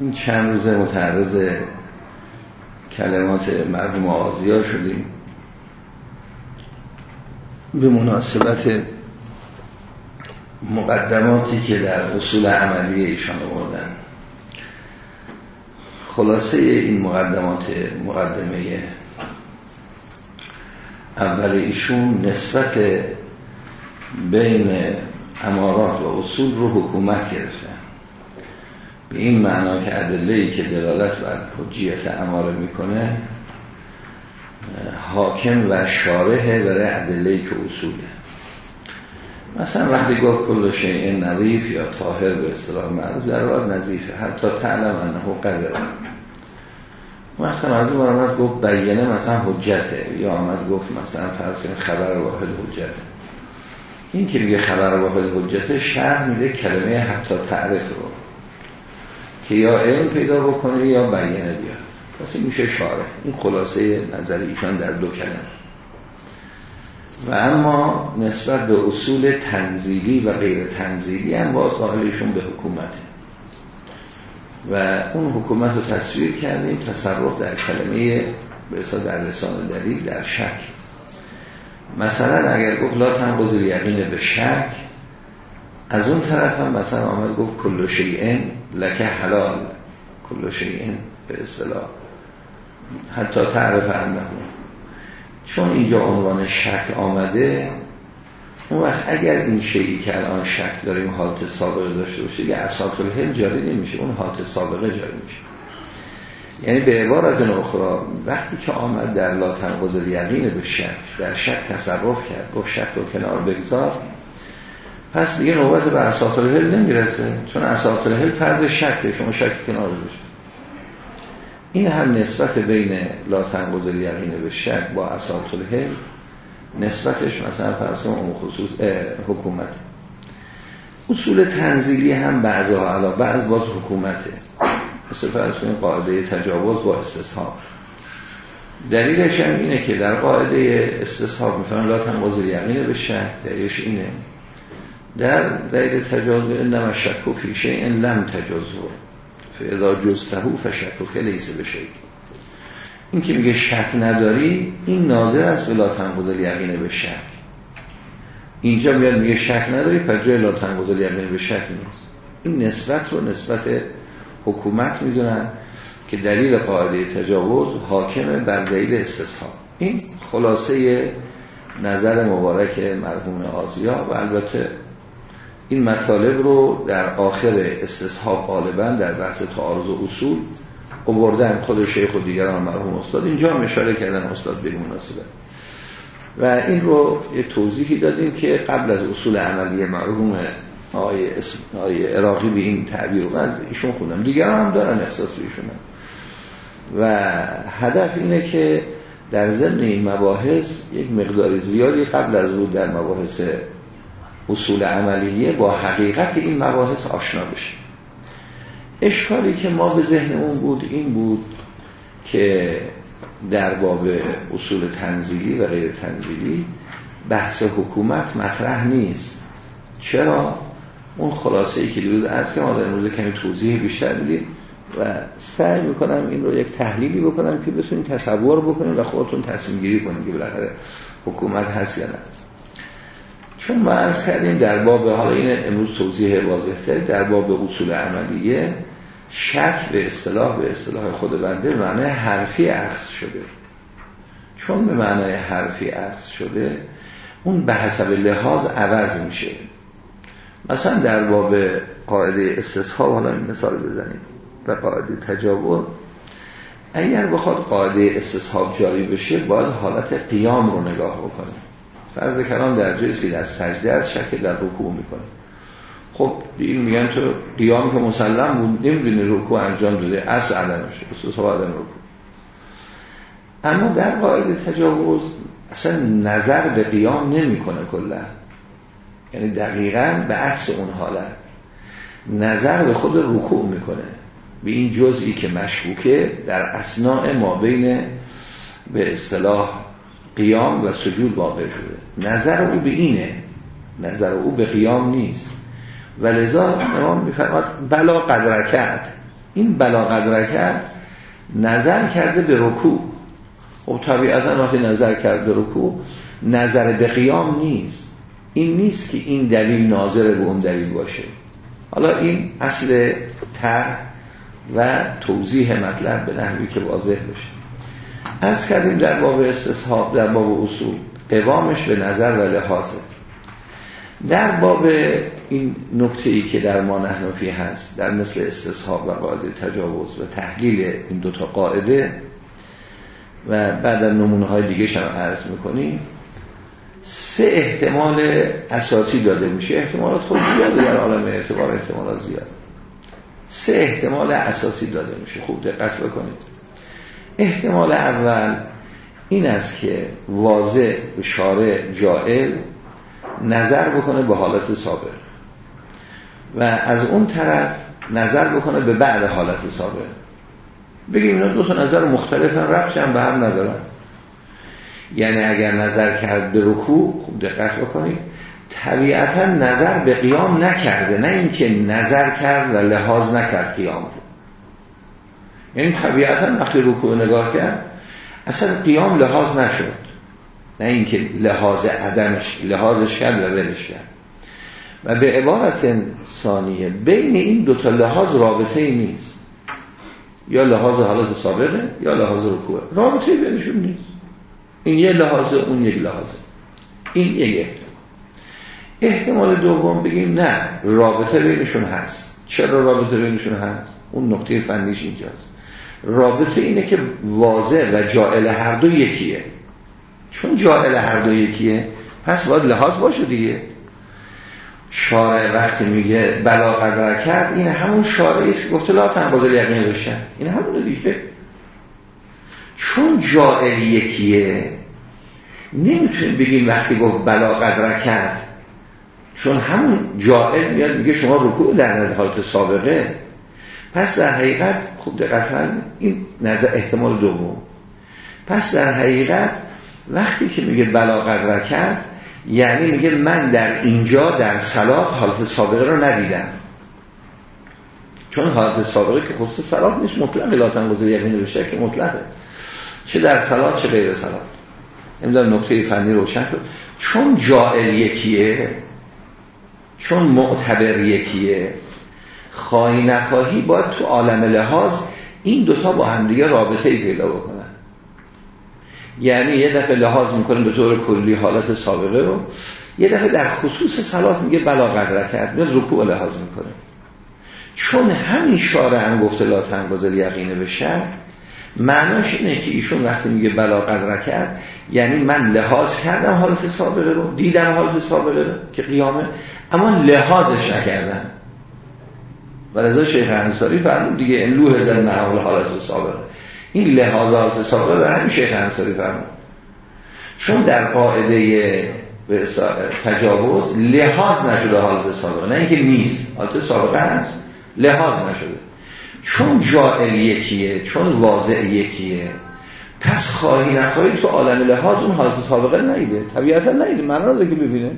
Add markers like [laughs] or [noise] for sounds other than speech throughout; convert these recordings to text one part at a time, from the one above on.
این چند روزه متعرض کلمات مرحوم آزیا شدیم. به مناسبت مقدماتی که در اصول عملی ایشان آوردن. خلاصه این مقدمات مقدمه اول ایشون نسبت بین امارات و اصول رو حکومت گرفتن. به این معنا که ای که دلالت بر حجیت اماره می‌کنه حاکم و شارحه برای ای که اصوله. مثلا وقتی گفت کل شیء نظیف یا طاهر به اصطلاح معروف در واقع نظیفه حتی تعلم انه قدر. وقتی مرضی آمد گفت بیانه مثلا حجته. یا آمد گفت مثلا فرض خبر واحد حجته. این که میگه خبر واحد حجته شرح میده کلمه حتی تعریف رو. که یا علم پیدا بکنه یا بیانه بیاد. پس این میشه شاره این خلاصه نظر ایشان در دو کلمه. و اما نسبت به اصول تنزیلی و غیر تنزیلی هم باز به حکومته و اون حکومت رو تصویر کردیم تصرف در کلمه به در لسان دلیل در شک. مثلا اگر گفت لا تنقض یقین به شک از اون طرف هم مثلا آمد گفت کل شیئن لکه حلال کل شیئن به اصطلاح. حتی تعرف انه. چون اینجا عنوان شک آمده اون وقت اگر این شیعی که الان شک داریم حالت سابقه داشته باشه یه اساط الهل جاری نمیشه. اون حالت سابقه جاری میشه. یعنی به عبارت اخرى وقتی که آمد در لا تنقض یقین به شک در شک تصرف کرد گفت شک رو کنار بگذار. پس دیگه نوبت به اساط الهل نمی‌رسه. چون اساط الهل فرض شکه شما شک کنار بشه این هم نسبت بین لا تنقض یقین به شک با اساط الهل نسبتش مثلا فرض اون خصوص حکومت. اصول تنزیلی هم بعضها علا بعض باز حکومته. مثل کنید قاعده تجاوز با استصحاب. دلیلش هم اینه که در قاعده استصحاب میفرن لا تنقض یقین به شک دلیلش اینه. در دلیل تجاوز انما شک و فیشه این لم تجازو فاذا جزتهو فشک و لیسه بشه این که میگه شک نداری این ناظر است به لا تنقض یقین به شک. اینجا میاد میگه شک نداری پس جای لا تنقض یقین به شک نیست. این نسبت رو نسبت حکومت می‌دونن که دلیل قاعده تجاوز حاکم بر دلیل استصحاب این خلاصه نظر مبارک مرحوم آزیا و البته این مطالب رو در آخر استصحاب غالبا در بحث تعارض و اصول قبردن خود شیخ و دیگران مرحوم استاد. اینجا هم اشاره کردن استاد به مناسبه. و این رو یه توضیحی دادیم که قبل از اصول عملی مرحوم آقای, آقای عراقی به این تعبیر رو از ایشون خوندم دیگران هم دارن احساس ایشون. و هدف اینه که در ضمن این مباحث یک مقدار زیادی قبل از بود در مباحث اصول عملیه با حقیقت این مباحث آشنا بشه. اشکالی که ما به ذهن اون بود این بود که در باب اصول تنزیلی و غیر تنزیلی بحث حکومت مطرح نیست چرا؟ اون خلاصه ای که دیروز از که ما در امروز کمی توضیح بیشتر بدیم و سعی می‌کنم این رو یک تحلیلی بکنم که بتونید تصور بکنید و خودتون تصمیم گیری کنید که بالاخره حکومت هست یا نه چون ما عرض کردیم در باب حالا این امروز توضیح واضح در باب اصول عملیه شک به اصطلاح به اصطلاح خود بنده معنی حرفی عکس شده. چون به معنی حرفی عکس شده اون به حسب لحاظ عوض میشه. مثلا در باب قاعده استصحاب حالا این مثال بزنیم و قاعده تجاوز. اگر بخواد قاعده استصحاب جاری بشه باید حالت قیام رو نگاه بکنیم فرض کلام در جایی که در سجده از شکل در رکوع می‌کنه. خب این میگن تو قیام که مسلم بود نمی‌دونی رکوع انجام داده اصل عدمش استصحاب عدم رکوع. اما در قاعده تجاوز اصلا نظر به قیام نمی‌کنه کلا. یعنی دقیقا به عکس اون حالت. نظر به خود رکوع می‌کنه. به این جزئی که مشکوکه در اسناع ما بین به اصطلاح قیام و سجود واقع شده. نظر او به اینه. نظر او به قیام نیست. و لذا امام میفرماد بلا قدرکت این بلا قدرکت نظر کرده به رکوع. خب طبیعتا وقتی نظر کرده به رکوع نظر به قیام نیست. این نیست که این دلیل ناظر به اون دلیل باشه. حالا این اصل تر و توضیح مطلب به نحوی که واضح بشه. از کردیم در باب استصحاب در باب اصول قوامش به نظر و لحاظه در باب این نکته ای که در ما نحنفی هست در مثل استصحاب و قاعده تجاوز و تحلیل این دوتا قاعده و بعد نمونه های دیگه هم عرض می‌کنیم سه احتمال اساسی داده میشه. احتمالات خود زیاده در عالم اعتبار احتمالات زیاد. سه احتمال اساسی داده میشه. خوب دقت بکنید. احتمال اول این است که واضح شارع جائل نظر بکنه به حالت سابق. و از اون طرف نظر بکنه به بعد حالت سابق. بگیم اینا دو تا نظر مختلفن ربطی هم به هم ندارن. یعنی اگر نظر کرد به رکوع خوب دقت بکنید طبیعتا نظر به قیام نکرده. نه اینکه نظر کرد و لحاظ نکرد قیام رو. یعنی طبیعتا وقتی رکوع نگاه کرد اصلا قیام لحاظ نشد. نه اینکه لحاظ عدمش لحاظش کرد و ولش و به عبارت ثانیه بین این دوتا لحاظ رابطه ای نیست. یا لحاظ حالت سابقه یا لحاظ رکوع رابطه ای بینشون نیست. این یه لحاظه اون یک لحاظه این یک احتمال. احتمال دوم بگیم نه رابطه بینشون هست. چرا رابطه بینشون هست؟ اون نقطه فنیش اینجاست. رابطه اینه که واضح و جائل هر دو یکیه. چون جائل هر دو یکیه پس باید لحاظ باشه دیگه. شارع وقتی میگه بلا قدر کرد این همون شارعی است که گفته لا تنبازل یقین بشن. این همون دیگه. چون جائل یکیه نمی‌تونیم بگیم وقتی گفت بلا قدر کرد چون همون جائل میاد میگه شما رکوع در نظرات سابقه. پس در حقیقت خوب دقت این نظر احتمال دوم. پس در حقیقت وقتی که میگه بلا قدر کرد یعنی میگه من در اینجا در سلات حالت سابقه رو ندیدم. چون حالت سابقه که خصوص سلات نیست مطلق لاتن گذاری یقین نوشته که مطلقه. چه در سلات چه غیر سلات نمی‌دونم نقطه فنی روشن شد. چون جائل یکیه چون معتبر یکیه خواهی نخواهی باید تو عالم لحاظ این دوتا با همدیگه رابطه ای پیدا بکنن. یعنی یه دفعه لحاظ می‌کنه به طور کلی حالت سابقه رو یه دفعه در خصوص صلات میگه بلا کرد میاد رکوع لحاظ می‌کنه. چون همین شارع هم گفته لا تنگازل یقینه به شر معناش اینه که ایشون وقتی میگه بلا کرد یعنی من لحاظ کردم حالت سابقه رو دیدم حالت سابقه رو که قیامه اما لحاظش نکردم. و رضا شیخ انصاری فرمود دیگه این لوح زن محول حالت سابقه این لحاظات سابقه به همین شیخ انصاری فرمود. چون در قاعده تجاوز لحاظ نشده حالت سابقه نه اینکه نیست حالت سابقه هست. لحاظ نشده. چون جائل یکیه چون واضع یکیه پس خواهی نخواهی تو عالم لحاظ اون حالت سابقه نیده. طبیعتا نیده. من را که ببینه.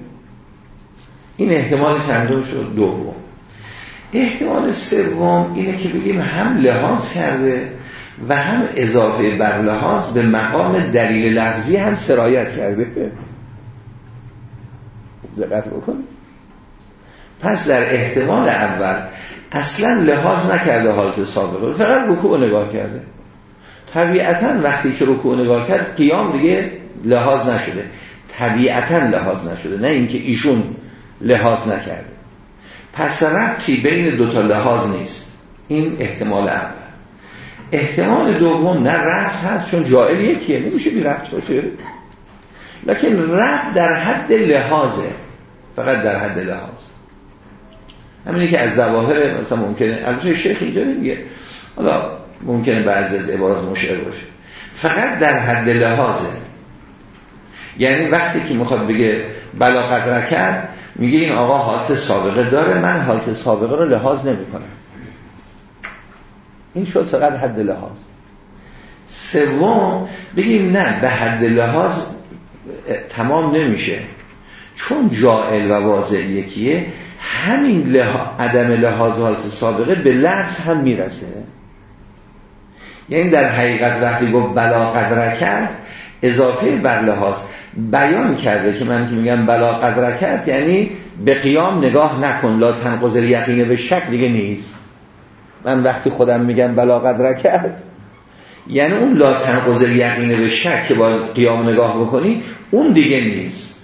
این احتمال چندم شد؟ دوم. احتمال سوم اینه که بگیم هم لحاظ کرده و هم اضافه بر لحاظ به مقام دلیل لفظی هم سرایت کرده. دقت بکن. پس در احتمال اول اصلا لحاظ نکرده حالت سابقه فقط رکوع نگاه کرده. طبیعتا وقتی که رکوع نگاه کرد قیام دیگه لحاظ نشده. طبیعتا لحاظ نشده. نه اینکه ایشون لحاظ نکرده. پس ربطی بین دوتا لحاظ نیست. این احتمال اول. احتمال دوم نه ربط هست چون جائل یکیه نمیشه بی ربط باشه. لکن ربط در حد لحاظه. فقط در حد لحاظ. همینه که از زواهر مثلا ممکنه البته شیخ اینجا نمیگه. حالا ممکنه بعضی از عبارات مشعر باشه. فقط در حد لحاظه. یعنی وقتی که می‌خواد بگه بلا قدر کرد میگه این آقا حالت سابقه داره من حالت سابقه رو لحاظ نمی کنم این شد فقط حد لحاظ. سوم بگیم نه به حد لحاظ تمام نمیشه. چون جائل و واضع یکیه همین لح... عدم لحاظ حالت سابقه به لفظ هم می‌رسه. یعنی در حقیقت وقتی گفت بلا قدرکت اضافه بر لحاظ. بیان کرده که من که میگم بلا قدرکت یعنی به قیام نگاه نکن لا تنقضر یقینه به شک دیگه نیست. من وقتی خودم میگم بلا قدرکت یعنی اون لا تنقضر یقینه به شک که با قیام نگاه بکنی اون دیگه نیست.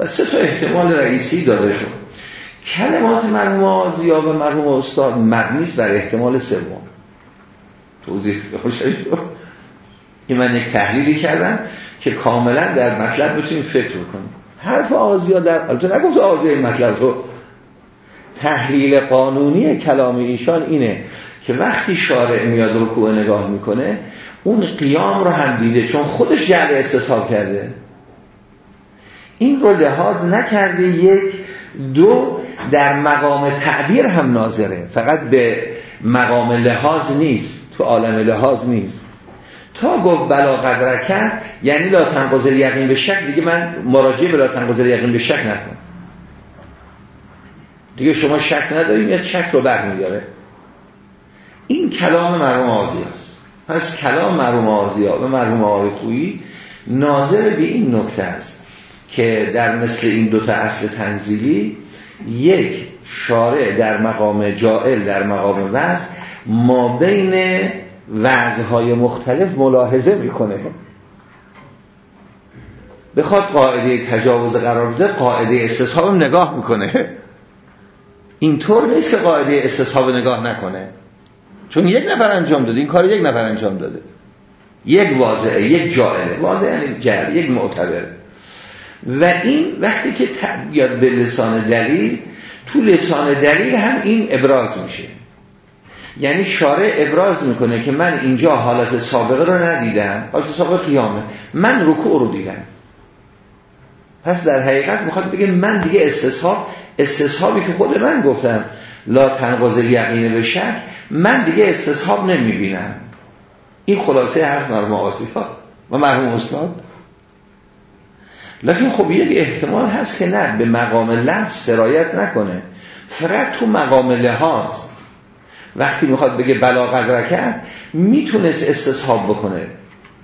و سه تا احتمال رئیسی داده شد. کلمات مرحوم آزیا و مرحوم استاد مبنیست بر احتمال سوم. توضیح این من یک تحلیلی کردم. که کاملا در مطلب بتونیم فکر کنیم حرف آزیا در البته نگفت آزیا این مطلب رو. تحلیل قانونی کلام ایشان اینه که وقتی شارع میاد رکوع نگاه می‌کنه اون قیام رو هم دیده چون خودش جعل استصحاب کرده. این رو لحاظ نکرده یک دو در مقام تعبیر هم ناظره. فقط به مقام لحاظ نیست تو عالم لحاظ نیست. تا گفت بلا قدرکت یعنی لا تنقضل یقین به شک دیگه من مراجعه به لا تنقضل یقین به شک نکن دیگه شما شک نداریم یه شک رو برمیداره این کلام مرحوم آزی است پس کلام مرحوم آزی و مرحوم آقای خویی ناظر به این نکته است که در مثل این دوتا اصل تنزیلی یک شارع در مقام جائل در مقام وز ما بین وضعهای مختلف ملاحظه می‌کنه. بخواد قاعده تجاوز قرار بده قاعده استصحاب نگاه می‌کنه. اینطور نیست که قاعده استصحاب نگاه نکنه. چون یک نفر انجام داده این کار یک نفر انجام داده. یک واضعه یک جائله واضعه یعنی جهر یک معتبر. و این وقتی که بیاد به لسان دلیل تو لسان دلیل هم این ابراز میشه. یعنی شارع ابراز می‌کنه که من اینجا حالت سابقه رو ندیدم حالت سابقه قیامه. من رکوع رو دیدم. پس در حقیقت می‌خواد بگه من دیگه استصحاب استصحابی که خود من گفتم لا تنقض یقین به شک من دیگه استصحاب نمی‌بینم. این خلاصه حرف مرحوم آسیفا و مرحوم استاد. لکن خب یک احتمال هست که نه به مقام لفظ سرایت نکنه. فقط تو مقام لحاظ. وقتی می‌خواد بگه بلا کرد می‌تونست استصحاب بکنه.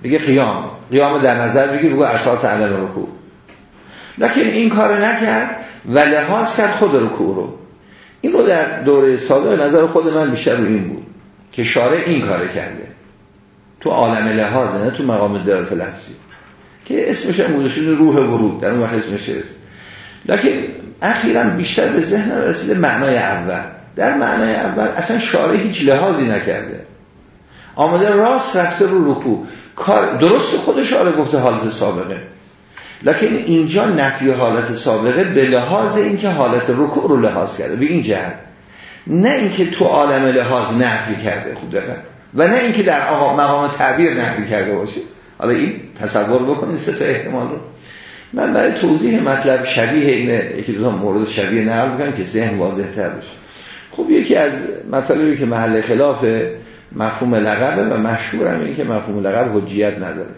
بگه قیام. قیام در نظر بگی بگو اسات علم رکوع. لکن این کار نکرد و لحاظ کرد خود رکوع رو. این رو در دوره سابق نظر خود من بیشتر این بود که شارع این کار کرده. تو عالم لحاظ نه تو مقام درات لفظی که اسمش هم روح ورود در اون وقت اسمش است لکن اخیرا بیشتر به ذهن رسیده معنای اول. در معنای اول اصلا شارع هیچ لحاظی نکرده. آمده راست رفته رو رکوع. کار درست خود شارع گفته حالت سابقه. لکن اینجا نفی حالت سابقه به لحاظ اینکه حالت رکوع رو لحاظ کرده. به این جهت. نه اینکه تو عالم لحاظ نفی کرده خود دقیق و نه اینکه در مقام تعبیر نفی کرده باشه. حالا این تصور بکنید سه تا احتمال. رو من برای توضیح مطلب شبیه اینه. یکی دو مورد شبیه نقل بکنم که ذهن واضح تر بشه. خب یکی از مطالبی که محل خلاف مفهوم لقبه و مشهور هم که مفهوم لقب حجیت نداره.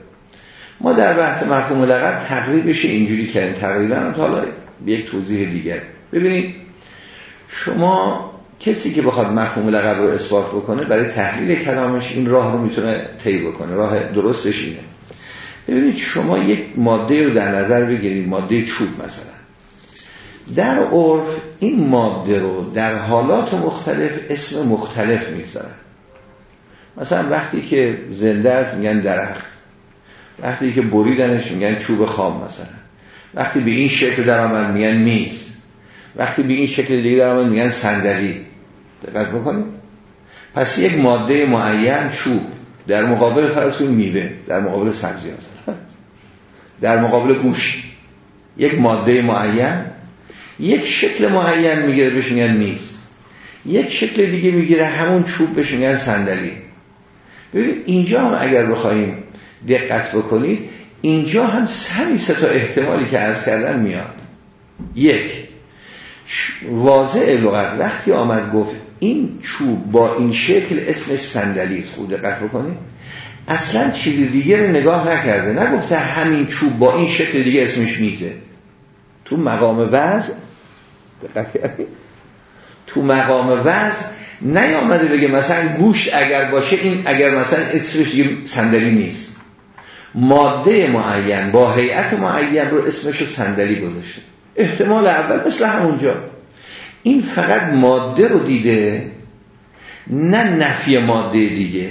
ما در بحث مفهوم لقب تقریبش اینجوری کردیم. تقریبا هم حالا یک توضیح دیگر. ببینید شما کسی که بخواد مفهوم لقب رو اثبات بکنه برای تحلیل کلامش این راه رو می‌تونه طی بکنه. راه درستش اینه. ببینید شما یک ماده رو در نظر بگیرید. ماده چوب مثلا. در عرف این ماده رو در حالات مختلف اسم مختلف می‌گذارن. مثلا وقتی که زنده است میگن درخت. وقتی که بریدنش میگن چوب خام مثلا. وقتی به این شکل در آمد میگن میز. وقتی به این شکل دیگه در آمد میگن صندلی. دقت بکنید. پس یک ماده معین چوب. در مقابل فرض میوه در مقابل سبزی مثلا. در مقابل گوش یک ماده معین یک شکل معین می‌گیره بهش میگن میز. یک شکل دیگه می‌گیره همون چوب بهش میگن صندلی. ببینید اینجا هم اگر بخوایم دقت بکنید اینجا هم همین سه تا احتمالی که عرض کردن میاد. یک واضع لغت. وقتی آمد گفت این چوب با این شکل اسمش صندلی است. خود دقت بکنید. اصلا چیزی دیگه رو نگاه نکرده. نگفته همین چوب با این شکل دیگه اسمش میزه. تو مقام وضع تو مقام وضع نیامده بگه مثلا گوش اگر باشه این اگر مثلا اسمش دیگه صندلی نیست. ماده معین با هیئت معین رو اسمش رو صندلی گذاشته. احتمال اول مثل همونجا. این فقط ماده رو دیده نه نفی ماده دیگه.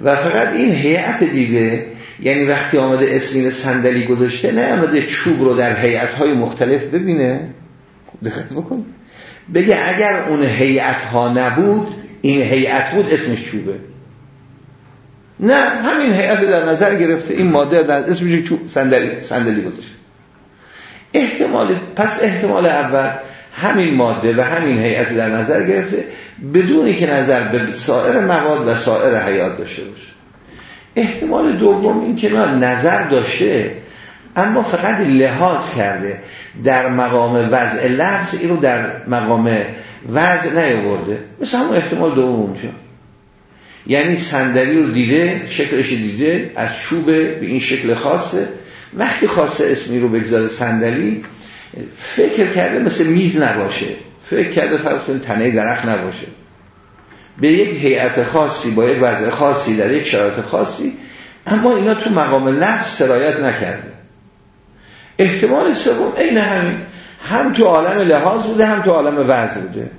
و فقط این هیئت دیده یعنی وقتی آمده اسمین صندلی گذاشته نه آمده چوب رو در هیئت های مختلف ببینه. دقت بکن. بگه اگر اون هیئت ها نبود این هیئت بود اسمش چوبه. نه همین هیئت در نظر گرفته این ماده در اسمش چوب صندلی صندلی گذاشته. احتمال پس احتمال اول همین ماده و همین هیئت در نظر گرفته بدونی که نظر به سایر مواد و سایر حیات داشته باشه. احتمال دوم این که نظر داشته اما فقط لحاظ کرده. در مقام وضع لفظ اینو در مقام وضع نیاورده. مثل همون احتمال دوم اونجا یعنی صندلی رو دیده شکلش دیده از چوب به این شکل خاصه. وقتی خواسته اسمی رو بگذاره صندلی فکر کرده مثل میز نباشه. فکر کرده فرض تنه درخت نباشه. به یک هیئت خاصی با یک وضع خاصی در یک شرایط خاصی. اما اینا تو مقام لفظ سرایت نکرده. احتمال سوم عین همین هم تو عالم لحاظ بوده هم تو عالم وضع بوده.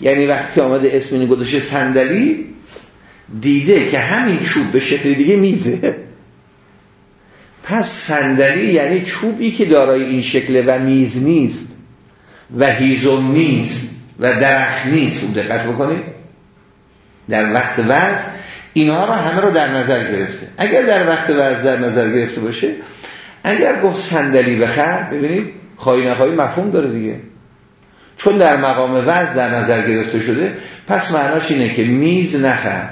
یعنی وقتی آمده اسم گذاشته صندلی دیده که همین چوب به شکل دیگه میزه. پس صندلی یعنی چوبی که دارای این شکل و میز نیست و هیزم نیست و درخت نیست. خوب دقت بکنید. در وقت وضع اینها رو همه رو در نظر گرفته. اگر در وقت وضع در نظر گرفته باشه اگر گفت صندلی بخر ببینید خواهی نخواهی مفهوم داره دیگه. چون در مقام وضع در نظر گرفته شده پس معناش اینه که میز نخر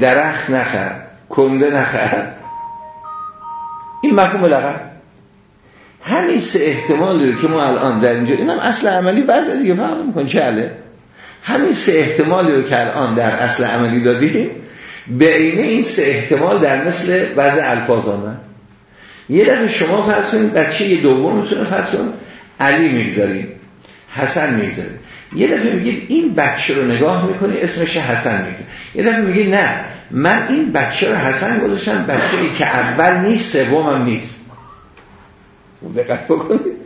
درخت نخر کنده نخر. این مفهوم لغت همین سه احتمال رو که ما الان در اینجا اینم اصل عملی وضع دیگه فهم میکن چله همین سه احتمالی رو که الان در اصل عملی دادیم به اینه این سه احتمال در مثل وضع الفاظ آمد. یه دفعه شما فرض کنید بچه یه دوم می‌تونه فرض علی می‌گذارید حسن می‌گذارید یه دفعه میگید این بچه رو نگاه می‌کنی اسمش حسن می‌گذارید یه دفعه میگید نه من این بچه رو حسن گذاشتم بچه ای که اول نیست سومم نیست. دقت بکنید.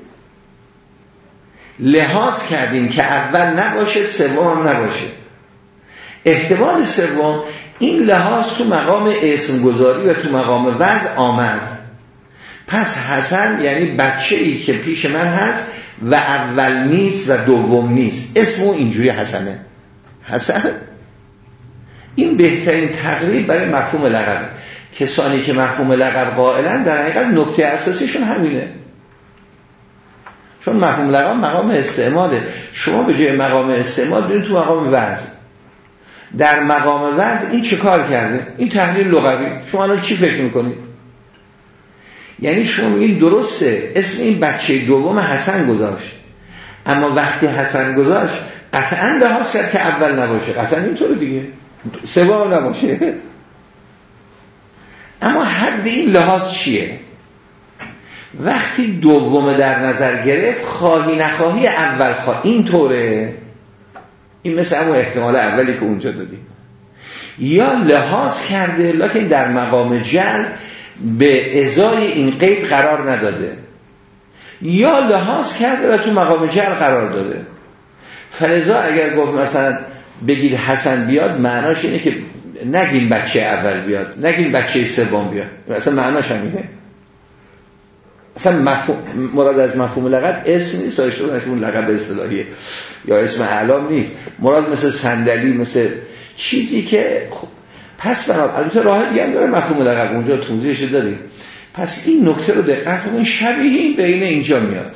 لحاظ کردیم که اول نباشه سوم نباشه. احتمال سوم این لحاظ تو مقام اسم گذاری و تو مقام وضع آمد. پس حسن یعنی بچه ای که پیش من هست و اول نیست و دوم نیست. اسم اینجوری حسنه. حسن؟ این بهترین تقریب برای مفهوم لقب. کسانی که مفهوم لقب قائلن در حقیقت نکته اساسیشون همینه. چون مفهوم لقب مقام استعماله. شما به جای مقام استعمال برید تو مقام وضع. در مقام وضع این چه کار کرده؟ این تحلیل لغوی. شما الان چی فکر می‌کنید؟ یعنی شما میگید درسته. اسم این بچه دوم حسن گذاشت. اما وقتی حسن گذاشت قطعا لحاظ کرد که اول نباشه. قطعا اینطور دیگه. سوم نباشه. اما حد این لحاظ چیه؟ وقتی دوم در نظر گرفت خواهی نخواهی اول خواهی این طوره این مثل همون احتمال اولی که اونجا دادیم. یا لحاظ کرده لکن در مقام جل به ازای این قید قرار نداده. یا لحاظ کرده و تو مقام جل قرار داده. فلزا اگر گفت مثلا بگید حسن بیاد معناش اینه که نگین بچه اول بیاد نگین بچه سوم بیاد. اصلا معناش همینه اصلا مفهوم مراد از مفهوم لقب اسم نیست اسم لقب اصطلاحیه. یا اسم اعلام نیست. مراد مثل صندلی مثل چیزی که خب پس بنا البته راه دیگه هم داره مفهوم لقب اونجا توضیحش داریم پس این نکته رو دقت کنید شبیه این بین اینجا میاد.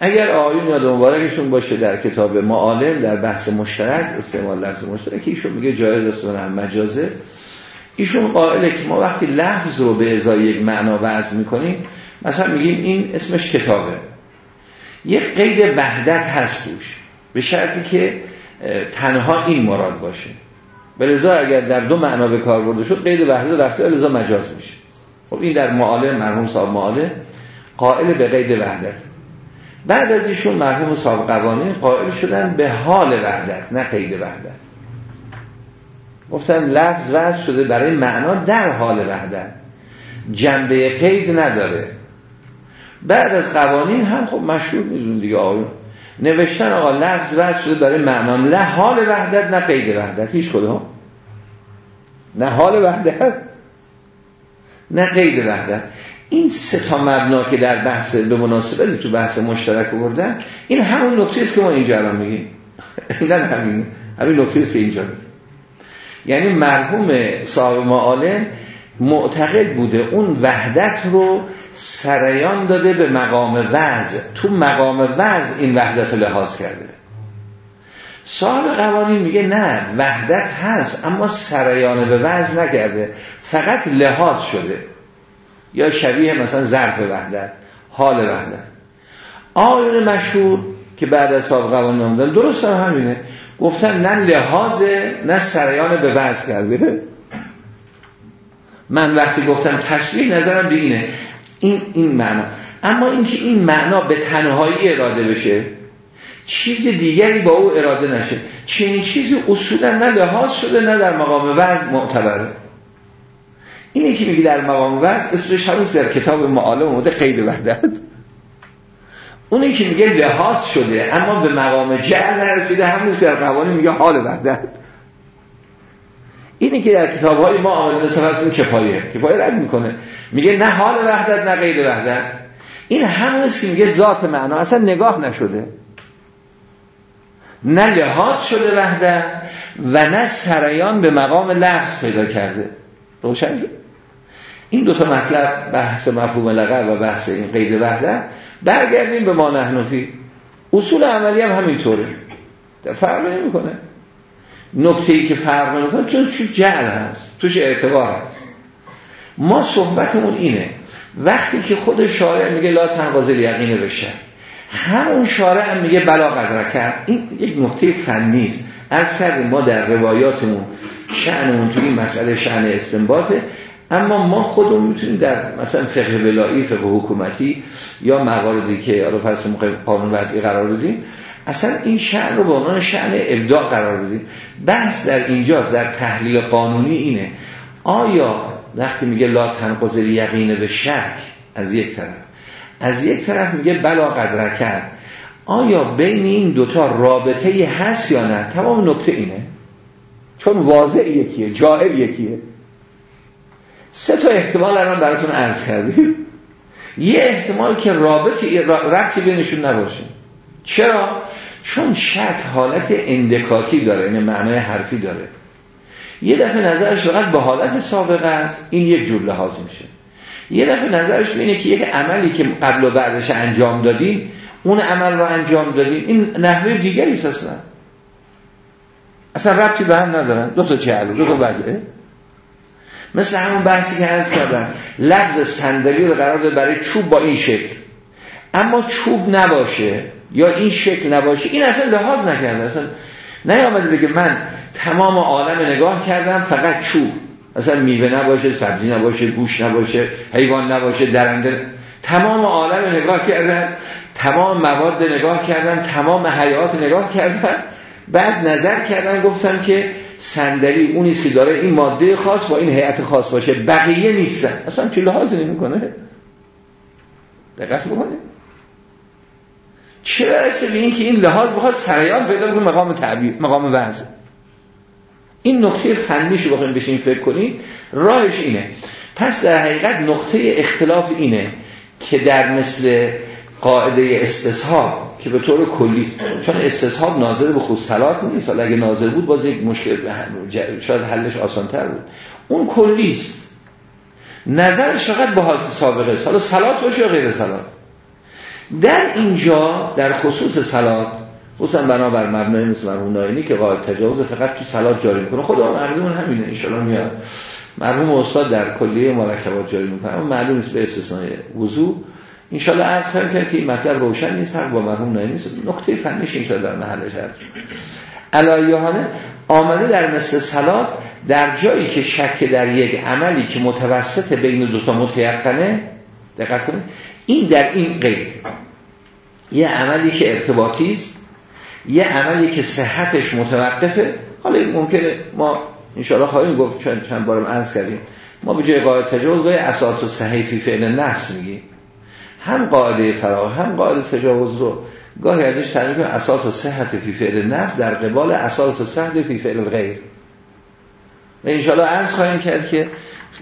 اگر آیون یاد مبارکشون باشه در کتاب معالم در بحث مشترک استعمال لفظ مشترک ایشون میگه جایز است و مجازه. ایشون قائله که ما وقتی لفظ رو به ازای یک معنا وضع می‌کنیم مثلا میگیم این اسمش کتابه. یک قید وحدت هست توش به شرطی که تنها این مراد باشه. به لذا اگر در دو معنا به کار برده شد قید وحدت رفته لذا مجاز میشه. خب این در معاله مرحوم صاحب معاله قائل به قید وحدت. بعد از ایشون مرحوم صاحب قوانین قائل شدن به حال وحدت نه قید وحدت. گفتن لفظ وحد شده برای معنا در حال وحدت. جنبه قید نداره. بعد از قوانین هم خب مشهور میدون دیگه آقایون. نوشتن آقا لفظ وحد شده برای معنا نه حال وحدت نه قید وحدت. هیچ کدوم. نه حال وحدت نه قید وحدت. این سه تا مبنا که در بحث به مناسبت تو بحث مشترک بردن این همون نکته است که ما اینجا الان میگیم. [laughs] این همین همین نکته است اینجا یعنی مرحوم صاحب معالم معتقد بوده اون وحدت رو سریان داده به مقام وضع تو مقام وضع این وحدت رو لحاظ کرده. صاحب قوانین میگه نه وحدت هست اما سریان به وضع نکرده. فقط لحاظ شده. یا شبیه مثلا ظرف وحدت حال وحدت. آیون مشهور که بعد از صاحب قوانین آمدن درست هم همینه. گفتن نه لحاظ نه سریان به وضع کرده. من وقتی گفتم تشریح نظرم به اینه این این معنا. اما اینکه این معنا به تنهایی اراده بشه چیز دیگری با او اراده نشه. چنین چیزی اصولا نه لحاظ شده نه در مقام وضع معتبره اینه که میگه در مقام وضع اسمش همون در کتاب معالم اومده قید وحدت. اونی که میگه لحاظ شده اما به مقام جعل نرسیده همون در قوانین میگه حال وحدت. اینی که در کتاب های ما آمده مثل فرض کفایه کفایه رد می‌کنه. میگه نه حال وحدت نه غیر وحدت. این همون که میگه ذات معنا اصلا نگاه نشده. نه لحاظ شده وحدت و نه سریان به مقام لفظ پیدا کرده. روشن شد؟ این دوتا مطلب بحث مفهوم لغت و بحث این قید وحدت برگردیم به ما نحنفی. اصول عملی هم همینطوره. فرق نمی‌کنه. نکته ای که فرق نمی‌کنه توش جعل هست توش اعتبار هست. ما صحبتمون اینه وقتی که خود شارع میگه لا تنقاضل یقین بشه همون شارع هم میگه بلا قدر کرد این یک نکته فنی است. از کردیم ما در روایاتمون شأنمون توی این مسئله شأن استنباطه اما ما خودمون می‌تونیم در مثلا فقه ولایی فقه حکومتی یا مواردی که حالا فرض قانون وضعی قرار بدیم اصلا این شعن رو به عنوان شعن ابداع قرار بدیم بحث در اینجاست در تحلیل قانونی اینه. آیا وقتی میگه لا تنقضی یقین به شک از یک طرف. از یک طرف میگه بلا قدر کرد. آیا بین این دوتا رابطه هست یا نه؟ تمام نکته اینه. چون واضح یکیه جاهل یکیه. سه تا احتمال الان براتون عرض کردیم. یه احتمال که رابطه ربطی بینشون نباشه. چرا؟ چون شک حالت اندکاکی داره این یعنی معنای حرفی داره. یه دفعه نظرش فقط به حالت سابقه است این یک جور لحاظ میشه. یه دفعه نظرش اینه که یک عملی که قبل و بعدش انجام دادیم اون عمل رو انجام دادیم این نحوه دیگری است اصلا. اصلا ربطی به هم ندارن. دو تا چهل دو تا وضعه. مثل همون بحثی که عرض کردن لفظ صندلی رو قرار داد برای چوب با این شکل. اما چوب نباشه. یا این شکل نباشه. این اصلا لحاظ نکرده. اصلا نیامده بگه من تمام عالم نگاه کردم فقط چوب. اصلا میوه نباشه سبزی نباشه گوش نباشه حیوان نباشه درنده تمام عالم نگاه کردن تمام مواد نگاه کردن تمام حیات نگاه کردن بعد نظر کردن گفتم که صندلی اونی که داره این ماده خاص با این هیئت خاص باشه. بقیه نیستن. اصلا چه لحاظی نمی‌کنه. دقت بکنید. چه برسه به این که این لحاظ بخواد سریان پیدا بکنه مقام تعبیر مقام وضع. این نقطه فنیشو بخوایم بشین فکر کنید راهش اینه. پس در حقیقت نقطه اختلاف اینه که در مثل قاعده استصحاب که به طور کلی چون استصحاب ناظر به خود سلات نیست. حالا اگه ناظر بود باز یک مشکل شاید حلش آسانتر بود. اون کلیست نظرش فقط به حالت سابقه است؟ حالا سلات باشه یا غیر سلات در اینجا در خصوص سلات خصوصا بنابر مبنای مثل مرحوم ناینی که قاعد تجاوز فقط تو سلات جاری می‌کنه. خدا مردمون همینه انشالله میاد. مرحوم استاد در کلیه مرکبات جاری می‌کنه اما معلوم نیست به استثنای وضوع. انشالله عرض کرد که این مطلب روشن نیست با مرحوم ناینی نیست. نکته فنیش انشالله در محلش هست. علایهانه آمده در مثل سلات در جایی که شک در یک عملی که متوسط بین دوتا متیقنه دقت کنید این در این قید. یه عملی که ارتباطی است یه عملی که صحتش متوقفه. حالا ممکنه ما انشاءالله خواهیم گفت چند, چند بارم عرض کردیم. ما به جای قاعده تجاوز گاهی اساس و صحیح فی فعل نفس میگیم. هم قاعده فراغ هم قاعده تجاوز رو گاهی ازش تعریف اساس و صحت فی فعل نفس در قبال اساس و صحت فی فعل غیر. و انشاءالله عرض خواهیم کرد که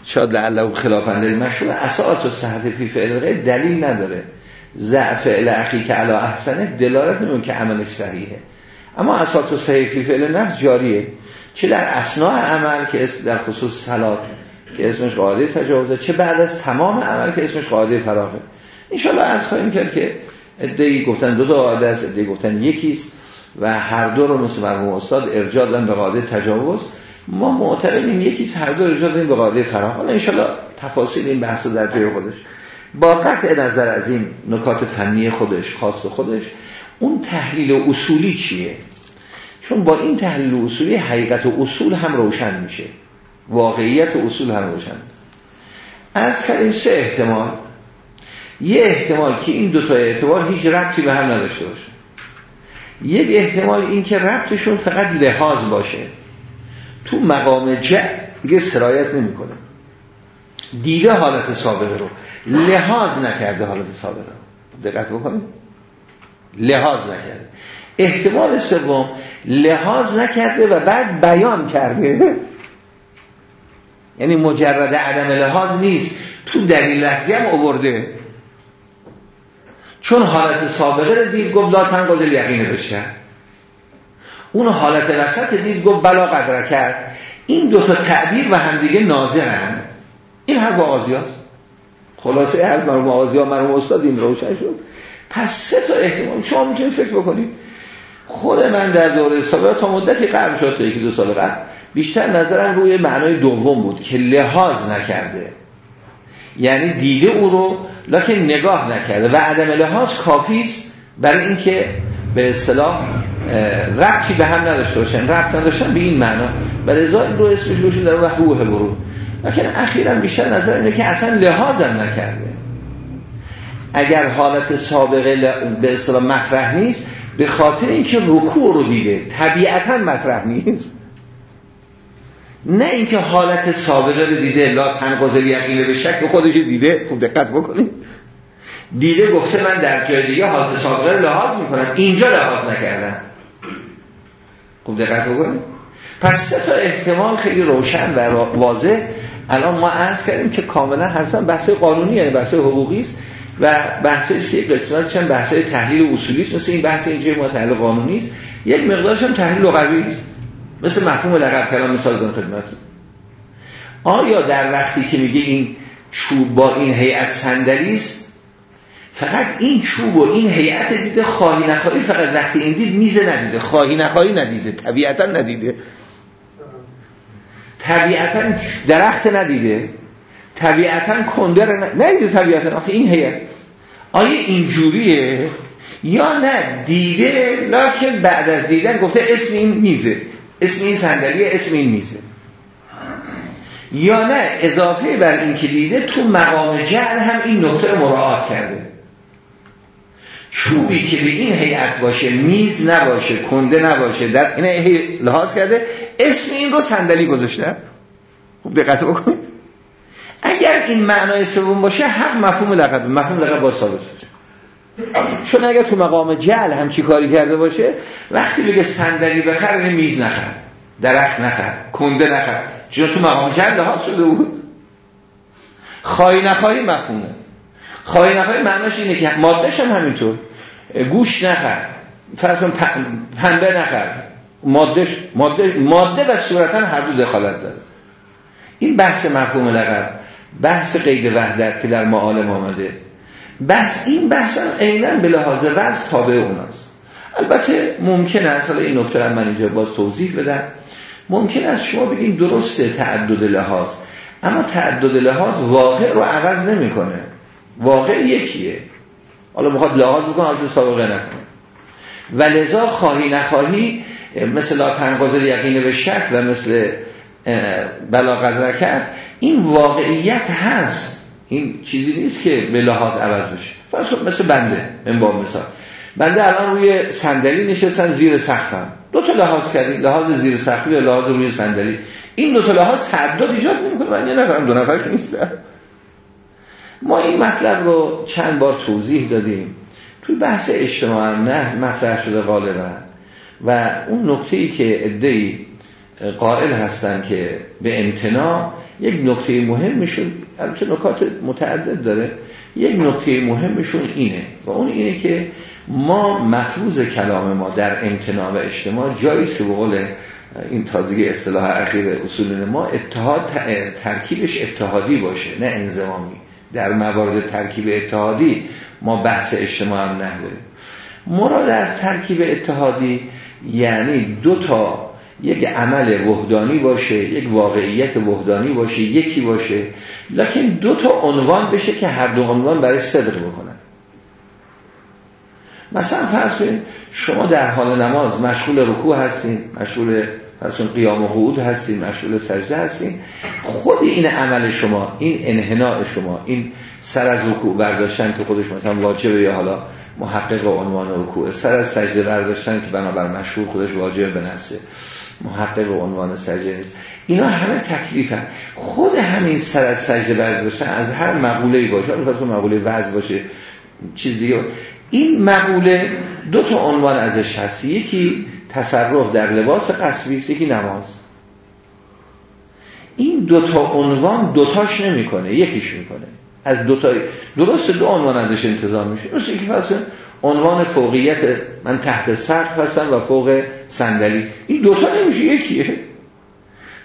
شاید لعله خلافنده مشهور اساس و صحت فی فعل غیر دلیل نداره. ضعف الاخی که علا احسنه دلالت نمون که عملش صحیحه. اما اساس و صحیح فی فعل نفس جاریه. چه در اسناع عمل که در خصوص صلات که اسمش قاعده تجاوزه چه بعد از تمام عمل که اسمش قاعده فراغه. انشالله از خواهیم کرد که ادهی گفتن دو تا قاعده است ادهی گفتن یکیست و هر دو رو مثل مرحوم استاد ارجاع دادن به قاعده تجاوز. ما معتقدیم یکیست هر دو ارجاع دادیم به قاعده فراغ حالا انشالله تفاصیل این بحث در جای خودش. با قطع نظر از این نکات فنی خودش خاص خودش اون تحلیل اصولی چیه؟ چون با این تحلیل اصولی حقیقت و اصول هم روشن میشه. واقعیت و اصول هم روشن. از کردیم سه احتمال. یه احتمال که این دوتا اعتبار هیچ ربطی به هم نداشته باشه. یک احتمال این که ربطشون فقط لحاظ باشه. تو مقام جع دیگه سرایت نمی‌کنه. دیده حالت سابقه رو لحاظ نکرده حالت سابقه رو. دقت بکنید. لحاظ نکرده. احتمال سوم لحاظ نکرده و بعد بیان کرده. [laughs] یعنی مجرد عدم لحاظ نیست. تو دلیل لحظی هم عبرده چون حالت سابقه رو دید گفت لا تنقض یقین بشه. اون حالت وسط دید گفت بلا قدر کرد. این دوتا تعبیر و همدیگه ناظرن. این با آزیاست خلاصه هر مرموم آزی ها مرموم استاد این روشن شد. پس سه تا احتمال شما می‌تونید فکر بکنید. خود من در دوره سابقه تا مدتی قبل شد تا یکی دو سال قبل بیشتر نظرم روی معنای دوم بود که لحاظ نکرده. یعنی دیده او رو لکن نگاه نکرده. و عدم لحاظ کافی است برای اینکه به اصطلاح ربطی به هم نداشته باشن ربط نداشتن به این معنا. و لذا این رو اسمش روشون در وقت روح برود لکن اخیرا بیشتر نظر اینه که اصلا لحاظم نکرده. اگر حالت سابقه به اصطلاح مطرح نیست به خاطر اینکه رکوع رو دیده طبیعتا مطرح نیست. نه اینکه حالت سابقه رو دیده لا تنقضل یقین به شک خودش دیده. خوب دقت بکنید. دیده گفته من در جای دیگه حالت سابقه رو لحاظ می‌کنم. اینجا لحاظ نکردم. خوب دقت بکنید. پس سه تا احتمال خیلی روشن و واضح. الان ما عرض کردیم که کاملا هرسن بحث قانونی یعنی بحث حقوقی است و بحث که قسمت چند بحث تحلیل اصولی است. مثل این بحث اینجا ما تحلیل قانونی است. یک مقدارش هم تحلیل لغوی است. مثل مفهوم لقب کلام مثال زن خدمت آیا در وقتی که میگه این چوب با این هیئت صندلی است فقط این چوب و این هیئت دیده خواهی نخواهی فقط وقتی این دید میزه ندیده خواهی نخواهی ندیده طبیعتا ندیده. طبیعتا درخت ندیده طبیعتا کندر ندیده طبیعتا. این هیئت. آیا این جوریه یا نه دیده لکن بعد از دیدن گفته اسم این میزه. اسم این صندلی اسم این میزه. یا نه اضافه بر این که دیده تو مقام جعل هم این نکته مراعات کرده. چوبی که به این هیئت باشه میز نباشه کنده نباشه در این لحاظ کرده اسم این رو صندلی گذاشته. خوب دقت بکن اگر این معنای سوم باشه حق مفهوم لقب مفهوم لقب با ثابت چون اگر تو مقام جعل هم چی کاری کرده باشه وقتی بگه صندلی بخر یعنی میز نخر درخت نخر کنده نخر. چون تو مقام جعل لحاظ شده بود. خواهی نخواهی مفهومه. خواهی نخواهی معناش اینه که مادهش هم همینطور. گوش نخر. فرض کن پنبه نخر. ماده ماده ماده و صورتا هر دو دخالت داره. این بحث مفهوم لقب بحث قید وحدت که در معالم آمده. بحث این بحث هم عینا به لحاظ وضع تابع اوناست. البته ممکن است حالا این نکته من اینجا باز توضیح بدم. ممکن است شما بگین درسته تعدد لحاظ. اما تعدد لحاظ واقع رو عوض نمی‌کنه. واقع یکیه. حالا می‌خواد لحاظ بکنه حالت سابقه نکنه. و لذا خواهی نخواهی مثل لا تنقضل یقین به شک و مثل بلاغت رکت این واقعیت هست. این چیزی نیست که به لحاظ عوض بشه. مثل بنده من با مثال. بنده الان روی صندلی نشستم زیر سقفم دو تا لحاظ کردیم لحاظ زیر سقفی و لحاظ روی صندلی. این دو تا لحاظ تعدد ایجاد نمی‌کنه من یه نفرم دو نفرش نیستم ما این مطلب رو چند بار توضیح دادیم. توی بحث اجتماع نه مطرح شده غالبا. و اون نکته ای که ادهی قائل هستن که به امتناع یک نکته مهمشون البته نکات متعدد داره یک نکته مهمشون اینه. و اون اینه که ما مفروض کلام ما در امتناع و اجتماع جایی که به این تازگی اصطلاح اخیر اصول ما اتحاد ترکیبش اتحادی باشه نه انزمامی در موارد ترکیب اتحادی ما بحث اجتماع هم نداریم. مراد از ترکیب اتحادی یعنی دو تا یک عمل وحدانی باشه یک واقعیت وحدانی باشه یکی باشه. لکن دو تا عنوان بشه که هر دو عنوان برای صدق بکنن. مثلا فرض شما در حال نماز مشغول رکوع هستین مشغول فرض قیام و قعود هستین مشغول سجده هستین خود این عمل شما این انحناء شما این سر از رکوع برداشتن که خودش مثلا واجبه یا حالا محقق عنوان رکوع سر از سجده برداشتن که بنابر مشغول خودش واجب به نفسه محقق عنوان سجده نیست. اینا همه تکلیفن. خود همین سر از سجده برداشتن از هر مقوله باشه. البته مقوله وضع باشه چیز دیگه. این مقوله دو تا عنوان ازش هست. یکی تصرف در لباس قصبی یکی نماز. این دو تا عنوان دوتاش نمی‌کنه یکیش می‌کنه. از دو تا درست دو عنوان ازش انتظار میشه. مثل که فرض عنوان فوقیت من تحت سقف هستم و فوق صندلی. این دوتا نمیشه یکیه.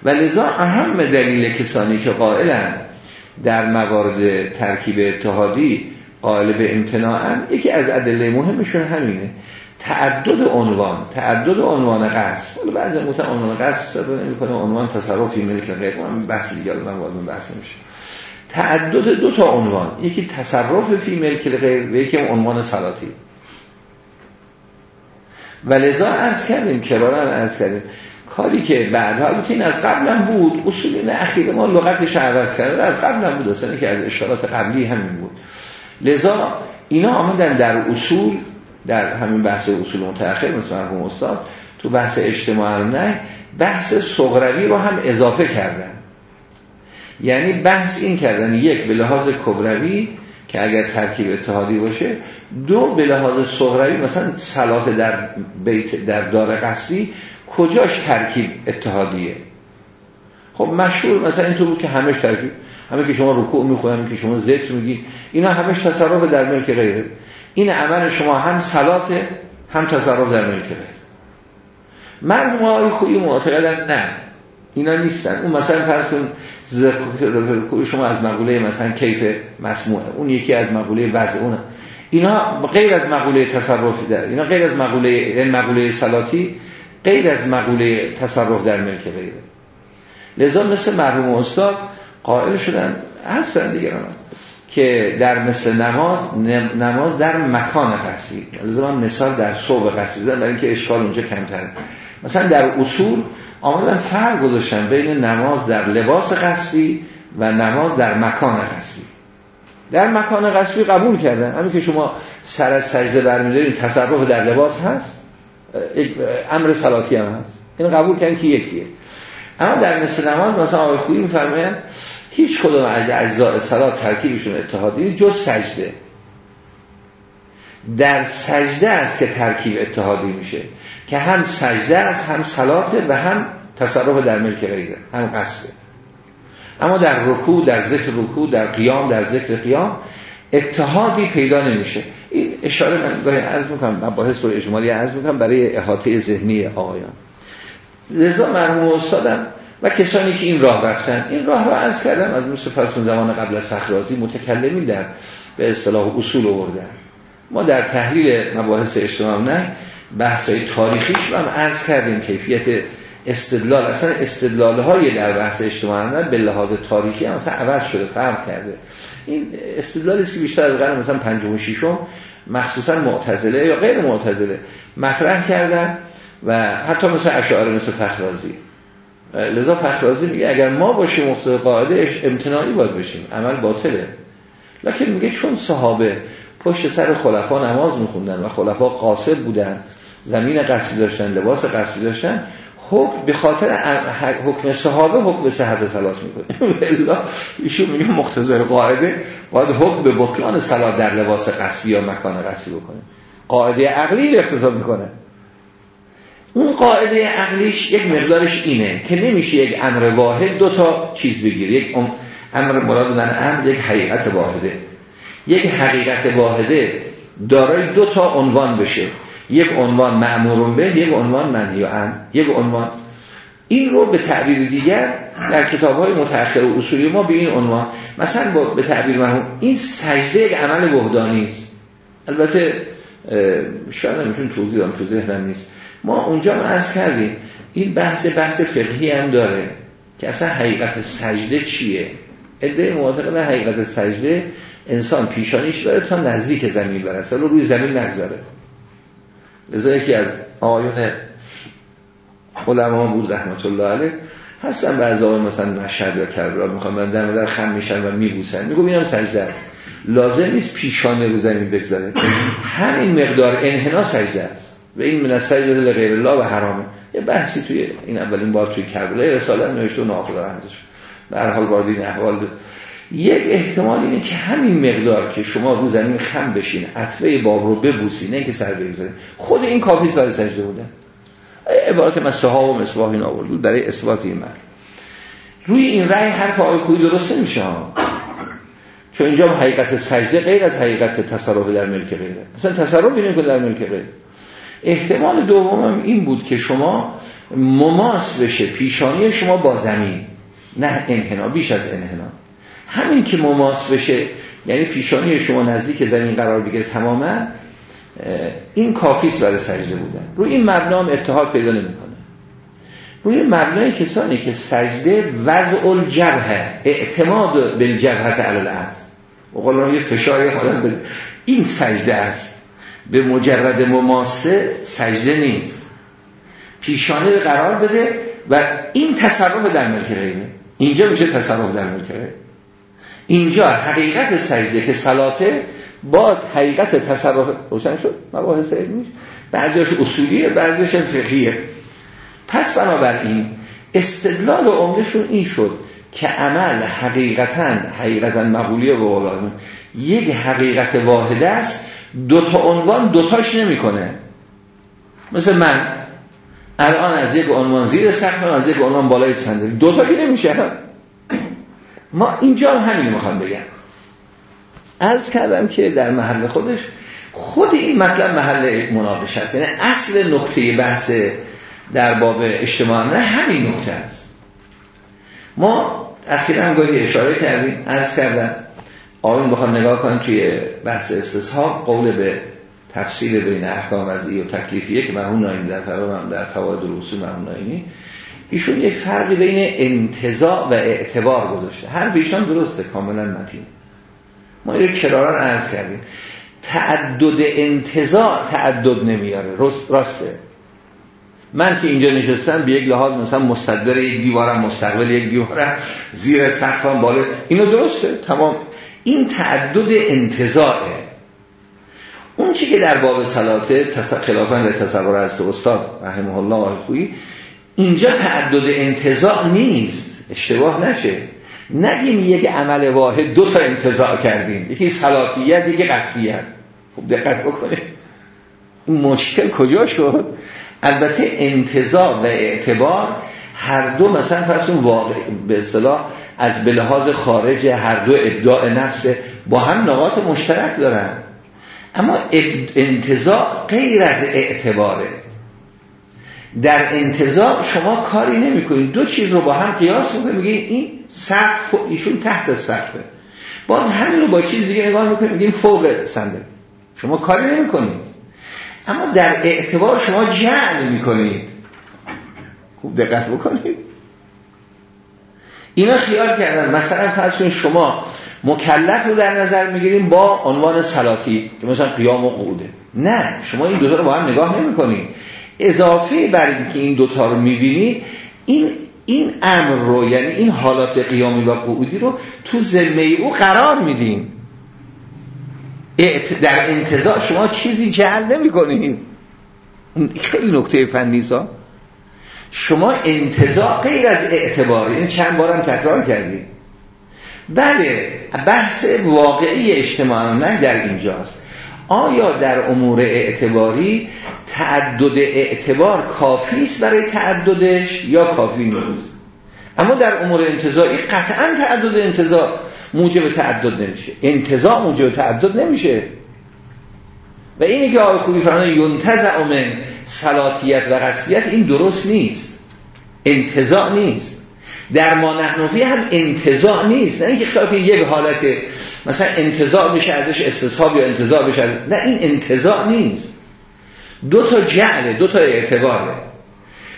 و لذا اهم دلیل کسانی که قائلن در موارد ترکیب اتحادی قائل به امتناعن یکی از ادله مهمشون همینه. تعدد عنوان تعدد عنوان قصد. ولی بعضی متن عنوان قصد صدا نمی‌کنه عنوان تصرفی ملک غیر. من بحث دیگه من وارد بحث نمیشه. تعدد دو تا عنوان. یکی تصرف فی ملک غیر و یکی عنوان صلاتی و لذا عرض کردیم کرارا عرض کردیم. کاری که بعدها البته این از قبل هم بود اصول اخیر ما لغتش عوض کرده از قبل هم بود اصلا که از اشارات قبلی همین بود. لذا اینا آمدن در اصول در همین بحث اصول متأخر مثل مرحوم استاد تو بحث اجتماع نه بحث صغروی رو هم اضافه کردن. یعنی بحث این کردن یک به لحاظ کبروی که اگر ترکیب اتحادی باشه دو به لحاظ صغروی مثلا صلاح در بیت در دار قصری کجاش ترکیب اتحادیه؟ خب مشهور مثلا اینطور بود که همش ترکیب همه که شما رکوع می‌خونن که شما ذکر میگی اینا همش تصرف در ملک غیره. این عمل شما هم صلات هم تصرف در ملک غیره مردم های خوبی معتقدن نه. اینا نیستن. اون مثلا فرض کن ذکر شما از مقوله مثلا کیف مسموعه. اون یکی از مقوله وضع اونه. اینا غیر از مقوله تصرفی در اینا غیر از مقوله این مقوله صلاتی غیر از مقوله تصرف در ملک غیره لذا مثل مرحوم استاد قائل شدن هستن دیگران. که در مثل نماز نماز در مکان لذا من مثال در صوب قصری زدن برای اینکه اشکال اونجا کمتر مثلا در اصول آمدن فرق گذاشتن بین نماز در لباس قصری و نماز در مکان قصری در مکان قصری قبول کردن. همین که شما سر از سجده برمیدارین تصرف در لباس هست؟ امر صلاتی هم هست. این قبول کردن که یکیه. اما در مثل نماز مثلا آقای خویی میفرماین هیچ کدوم از اجزاء صلات ترکیبشون اتحادی جز سجده. در سجده است که ترکیب اتحادی میشه. که هم سجده است هم صلاته و هم تصرف در ملک غیره هم قصده اما در رکوع در ذکر رکوع در قیام در ذکر قیام اتحادی پیدا نمیشه. این اشاره من گاهی عرض می‌کنم مباحث رو اجمالی عرض می‌کنم برای احاطه ذهنی آقایان. لذا مرحوم استادم و کسانی که این راه رفتن این راه رو عرض کردم از مثل فرسون زمان قبل از فخرازی متکلمی در به اصطلاح اصول آوردن. ما در تحلیل مباحث اجتماع نه بحث تاریخیش هم عرض کردیم کیفیت استدلال. اصلا استدلال های در بحث اجتماع به لحاظ تاریخی هم اصلا عوض شده فرق کرده. این استدلالی که بیشتر از قرن مثلا پنجم و ششم مخصوصا معتزله یا غیر معتزله مطرح کردن و حتی مثل اشعار مثل فخرازی. لذا فخرازی میگه اگر ما باشیم مقتضای قاعده امتناعی باید بشیم. عمل باطله. لکن میگه چون صحابه پشت سر خلفا نماز میخوندن و خلفا قاصد بودن زمین قصدی داشتن لباس قصدی داشتن حکم به خاطر حکم صحابه حکم صحت صلات می‌کنه. [laughs] الا ایشون میگه مقتضای قاعده باید حکم به بطلان صلات در لباس قصدی یا مکان قصدی بکنه. قاعده عقلی رو می‌کنه. اون قاعده عقلیش یک مقدارش اینه که نمیشه یک امر واحد دو تا چیز بگیره یک امر مراد من امر یک حقیقت واحده. یک حقیقت واحده دارای دو تا عنوان بشه. یک عنوان معمورون به یک عنوان منهی عن یک عنوان این رو به تعبیر دیگر در کتاب های متأخر و اصولی ما به این عنوان مثلا به تعبیر مرحوم این سجده یک عمل وحدانی است. البته شاید نمیتون توضیح دارم تو ذهنم نیست. ما اونجا ما عرض کردیم این بحث بحث فقهی هم داره که اصلا حقیقت سجده چیه؟ ادعای موافقه حقیقت سجده انسان پیشانیش داره تا نزدیک زمین برسه رو روی زمین نگذاره لذا یکی از آیون علما بود رحمت الله علیه هستن بعضی آقای مثلا مشهد یا کربلا می‌خوام من در خم میشن و میبوسن. میگو اینم سجده است. لازم نیست پیشانه رو زمین بگذاره. [clears throat] همین مقدار انحنا سجده است. و این من سجده لغیر الله و حرامه. یه بحثی توی این اولین بار توی کربلا رساله نوشته و ناخدا رحمتش به هر حال وارد این احوال یک احتمال اینه که همین مقدار که شما رو زمین خم بشین عطفه باب رو ببوسین نه که سر بگذارین. خود این کافی برای سجده بوده. عبارت مسته ها و مصباح این آورد برای اثبات این مرد. روی این رأی حرف آقای کوی درسته میشه؟ چون اینجا حقیقت سجده غیر از حقیقت تصرف در ملک غیره. مثلا تصرف بینیم که در ملک غیره. احتمال دومم این بود که شما مماس بشه پیشانی شما با زمین. نه انحنا بیش از انحنا. همین که مماس بشه یعنی پیشانی شما نزدیک زمین قرار بگیره تماما این کافیست برای سجده بودن. روی این مبنا هم اتحاد پیدا نمی‌کنه. روی مبنای کسانی که سجده وضع الجبهه اعتماد به جبهت علال و یه فشاری آدم این سجده است. به مجرد مماسه سجده نیست. پیشانه قرار بده و این تصرف در ملک اینجا میشه تصرف در ملک اینجا حقیقت سجده که صلاته با حقیقت تصرف روشن شد؟ مباحث علمیش بعضیش اصولیه بعضیش فقهیه. پس بنابراین استدلال عمرشون این شد که عمل حقیقتا حقیقتا مقولیه و یک حقیقت واحده است دو تا عنوان دوتاش نمی‌کنه. مثل من الان از یک عنوان زیر سقف از یک عنوان بالای صندلی. دو تا که نمیشه. ما اینجا همین می‌خوام بگم. عرض کردم که در محل خودش خود این مطلب محل مناقشه است. یعنی اصل نقطه بحث در باب اجتماع نه همین نقطه است. ما اخیرا گاهی اشاره کردیم عرض کردم آقایون بخوام نگاه کنیم توی بحث استصحاب قول به تفصیل بین احکام وضعی و تکلیفیه که مرحوم ناینی در فواید در فواید الاصول مرحوم ناینی ایشون یک فرقی بین انتزاع و اعتبار گذاشته. هر بیشان درسته کاملا متین. ما این کراران عرض کردیم. تعدد انتزاع تعدد نمیاره. راسته. من که اینجا نشستم به یک لحاظ مثلا مستدبر یک دیوارم مستقبل یک دیوارم زیر سقفم بالا. اینو درسته تمام. این تعدد انتظاره اون چی که در باب صلاته خلافا به تصور است استاد رحمه الله خویی اینجا تعدد انتظار نیست اشتباه نشه. نگیم یک عمل واحد دو تا انتظار کردیم یکی صلاتیت یکی قصدیت خب دقت بکنه این مشکل کجا شد؟ البته انتظار و اعتبار هر دو مثلا فرض واقع به اصطلاح از به لحاظ خارج هر دو ابداع نفس با هم نقاط مشترک دارن. اما انتظار غیر از اعتباره. در انتظار شما کاری نمی کنید دو چیز رو با هم قیاس می‌کنید. میگید این سقف ایشون تحت سقفه. باز همین رو با چیز دیگه نگاه می‌کنید. میگید فوق صندوق شما کاری نمی کنید اما در اعتبار شما جعل می‌کنید. خوب دقت بکنید. اینا خیال کردن. مثلا فرض شما مکلف رو در نظر می‌گیریم با عنوان سلاتی که مثلا قیام و قعوده. نه شما این دو رو با هم نگاه نمی کنید اضافه بر اینکه این دوتا رو می‌بینید این این امر رو یعنی این حالات قیامی و قعودی رو تو ذمه او قرار میدین. در انتظار شما چیزی جهل نمی کنید خیلی نکته فندیسا شما انتظار غیر از اعتبار این چند بارم تکرار کردید بله بحث واقعی اجتماع نه در اینجاست. آیا در امور اعتباری تعدد اعتبار کافی است برای تعددش یا کافی نیست؟ اما در امور انتظاری قطعا تعدد انتظار موجب تعدد نمیشه. انتظار موجب تعدد نمیشه. و اینی که آقای خوبی فرمانه ینتزع من سلاتیت و قصیت این درست نیست. انتظار نیست. در ما نحنفی هم انتظار نیست. نه اینکه خیلی یک حالت مثلا انتظار بشه ازش استصحاب یا انتظار بشه. نه این انتظار نیست. دو تا جعله دو تا اعتباره.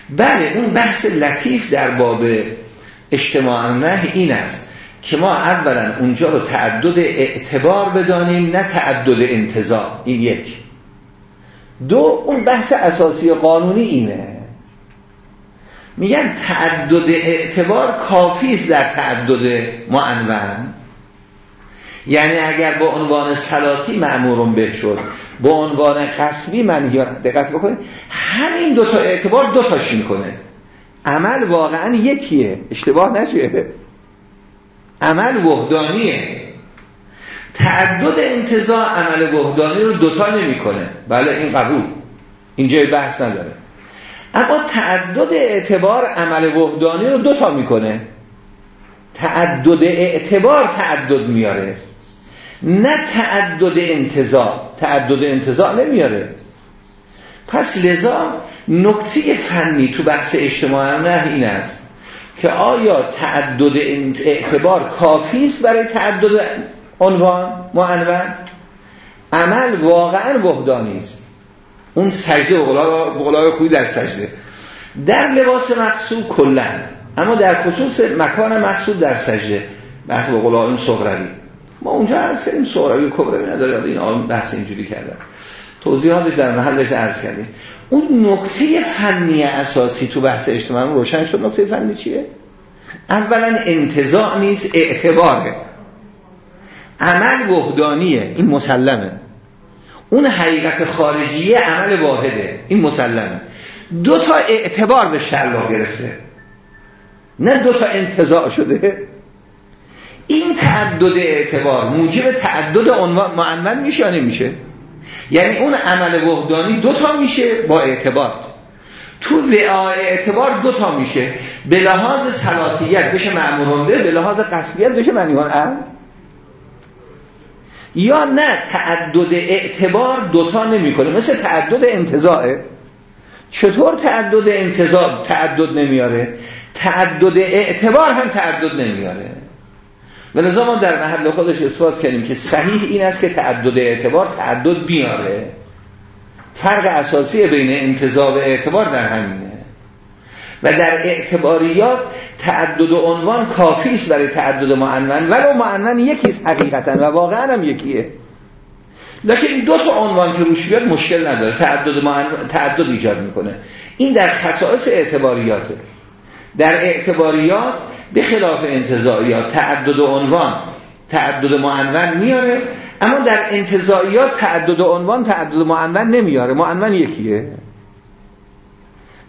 بله اون بحث لطیف در باب اجتماع نه این است که ما اولا اونجا رو تعدد اعتبار بدانیم نه تعدد انتظار این یک. دو اون بحث اساسی قانونی اینه. میگن تعدد اعتبار کافی است در تعدد معنون. یعنی اگر با عنوان سلاتی معمورون به شد با عنوان قسمی من دقت بکنید همین دوتا اعتبار دوتاش می‌کنه. عمل واقعا یکیه. اشتباه نشه. عمل وحدانیه. تعدد انتظار عمل وحدانی رو دوتا نمی‌کنه. بله این قبول. اینجا بحث نداره. اما تعدد اعتبار عمل وحدانی رو دوتا می‌کنه. تعدد اعتبار تعدد میاره نه تعدد انتظار. تعدد انتظار نمیاره پس لذا نکته فنی تو بحث اجتماع نه این است که آیا تعدد اعتبار کافی است برای تعدد عنوان معنون عمل واقعا وحدانی است. اون سجده بقلای خوبی در سجده. در لباس مقصود کلن اما در خصوص مکان مقصود در سجده. بحث بقلای این صغروی ما اونجا هر سریم صغروی کبروی نداره. این آن بحث اینجوری کردن. توضیحاتش در محلش عرض کردیم. اون نکته فنی اساسی تو بحث اجتماعی روشن شد. نکته فنی چیه؟ اولا انتظاع نیست اعتباره. عمل وحدانیه این مسلمه. اون حقیقت خارجیه عمل واحده این مسلمه. دو تا اعتبار به تعلق گرفته. نه دو تا انتظاع شده. این تعدد اعتبار موجب تعدد عنوان معنون میشه یا نمیشه؟ یعنی اون عمل وحدانی دو تا میشه با اعتبار. تو وعای اعتبار دو تا میشه. به لحاظ سلاتیت بشه معمورون به به لحاظ قصبیت بشه منیان ام یا نه تعدد اعتبار دوتا نمی‌کنه. مثل تعدد انتظاره چطور تعدد انتظار تعدد نمیاره؟ تعدد اعتبار هم تعدد نمیاره. و ما در محل خودش اثبات کردیم که صحیح این است که تعدد اعتبار تعدد بیاره. فرق اساسی بین انتظار و اعتبار در همینه. و در اعتباریات تعدد عنوان کافی است برای تعدد معنون ولو معنون یکیست حقیقتا و واقعا هم یکیه. لکن این دو تا عنوان که روش بیاد مشکل نداره تعدد تعدد ایجاد می‌کنه. این در خصائص اعتباریاته. در اعتباریات به خلاف انتظاریات تعدد عنوان تعدد معنون میاره اما در انتظاریات تعدد عنوان تعدد معنون نمیاره. معنون یکیه.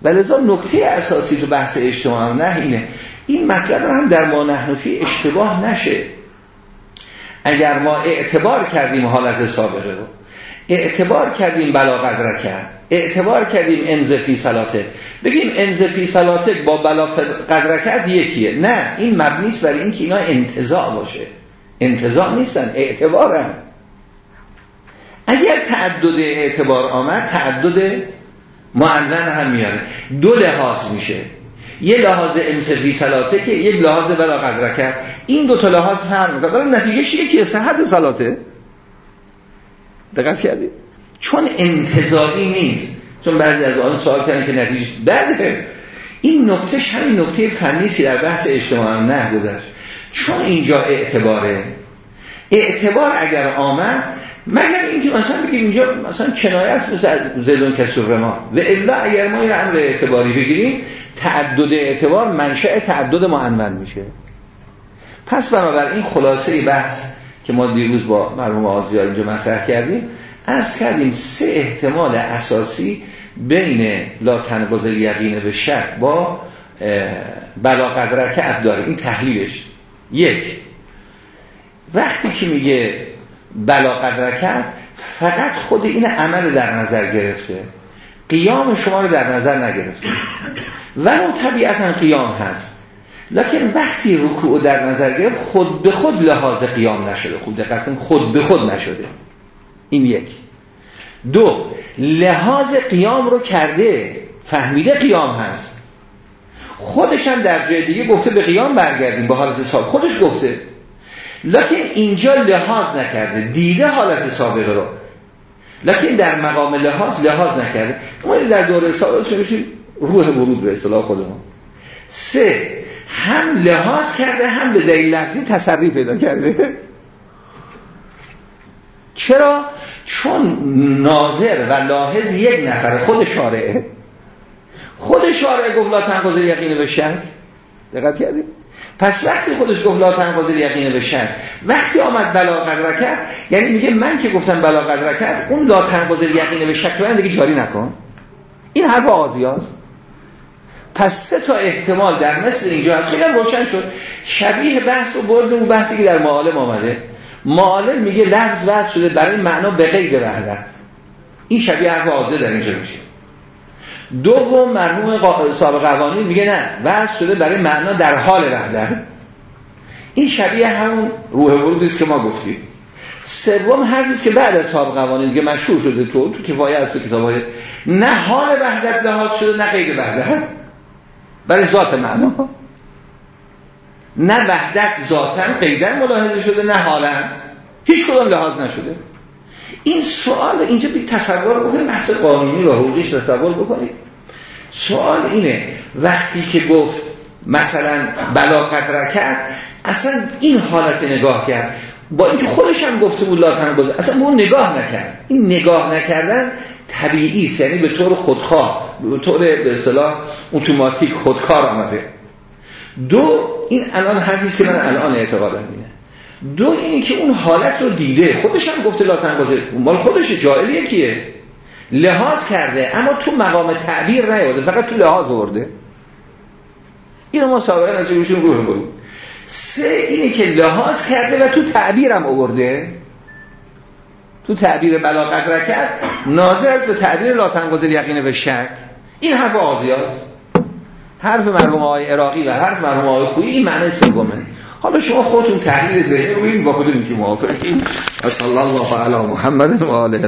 ولذا نکته اساسی تو بحث اجتماع نه اینه. این مطلب هم در ما نحنفی اشتباه نشه. اگر ما اعتبار کردیم حالت سابقه رو اعتبار کردیم بلا قدر کرد اعتبار کردیم امز فی سلاته بگیم امز فی سلاته با بلا قدر کرد یکیه. نه این مبنیست برای اینکه اینا انتظار باشه. انتظار نیستن اعتبارن. اگر تعدد اعتبار آمد تعدد معلن هم میاره. دو لحاظ میشه. یه لحاظ امسفی سلاته که یک لحاظ بلا کرد این دو تا لحاظ فرق می‌کنه. ولی نتیجهش یکی صحت سلاته دقت کردی؟ چون انتظاری نیست. چون بعضی از آن سوال کردن که نتیجه بله این نکتهش همین نکته فنیسی در بحث اجتماع نه گذشت. چون اینجا اعتباره. اعتبار اگر آمد مگر اینکه مثلا بگیم اینجا مثلا کنایه است زدون کسور ما و الا اگر ما این امر اعتباری بگیریم تعدد اعتبار منشأ تعدد معنون میشه. پس بنابراین خلاصه بحث که ما دیروز با مرحوم آزیار اینجا مطرح کردیم ارز کردیم سه احتمال اساسی بین لا تنقض یقین به شک با بلا قدرکت داره این تحلیلش. یک وقتی که میگه بلا قدرکت فقط خود این عمل در نظر گرفته. قیام شما رو در نظر نگرفته. ولو طبیعتا قیام هست. لکن وقتی رکوع در نظر گرفت خود به خود لحاظ قیام نشده. خود دقیقا خود به خود نشده. این یک. دو لحاظ قیام رو کرده فهمیده قیام هست. خودش هم در جای دیگه گفته به قیام برگردیم به حالت سابق خودش گفته لکن اینجا لحاظ نکرده. دیده حالت سابقه رو. لکن در مقام لحاظ لحاظ نکرده. ما در دوره سابق میشیم؟ روح ورود به اصطلاح خودمون. سه هم لحاظ کرده هم به دلیل لفظی تصریف پیدا کرده. چرا؟ چون ناظر و لاحظ یک نفر خود شارعه. خود شارعه گفت لا تنقض یقین به شک. دقت کردید؟ پس وقتی خودش گفت لا تنقض یقین به وقتی آمد بلا قدر کرد یعنی میگه من که گفتم بلا قدر کرد اون لا تنقض یقین به شک رو دیگه جاری نکن. این حرف آزیاست پس سه تا احتمال در مثل اینجا هست. خیلی روشن شد. شبیه بحث و برد اون بحثی که در معالم آمده. معالم میگه لفظ وقت شده برای معنا به غیر وحدت. این شبیه حرف آزه در اینجا میشه. دوم مرحوم صاحب قوانین میگه نه وضع شده برای معنا در حال وحدت. این شبیه همون روح ورودی است که ما گفتیم. سوم حرفی که بعد از صاحب قوانین دیگه مشهور شده تو تو کفایه از تو کتابای نه حال وحدت لحاظ شده نه غیر وحدت. برای ذات معنا. نه وحدت ذاتا قیدن ملاحظه شده نه حالا. هیچ کدام لحاظ نشده. این سوال اینجا بی تصور بکنید بحث قانونی و حقوقیش تصور بکنید. سوال اینه وقتی که گفت مثلا بلا قدر کرد اصلا این حالت نگاه کرد. با اینکه خودش هم گفته بود لا گذار اصلا اون نگاه نکرد. این نگاه نکردن طبیعی است یعنی به طور خودخواه به طور به اصطلاح اتوماتیک خودکار آمده. دو این الان حرفی که من الان اعتقادم اینه. دو اینی که اون حالت رو دیده. خودش هم گفته لا تنقض مال خودش جائل یکیه لحاظ کرده. اما تو مقام تعبیر نیورده فقط تو لحاظ ورده اینو ما سابقا از روشون روح برو سه اینی که لحاظ کرده و تو تعبیرم آورده. تو تعبیر بلاغت کرد ناظر از به تعبیر لا یقین به شک. این حرف آزیاست. حرف مرحوم آقای عراقی و حرف مرحوم آقای خویی این معنی سومه. حالا شما خودتون تحلیل ذهنی رو با کدوم که موافقین صلی الله علی محمد و آله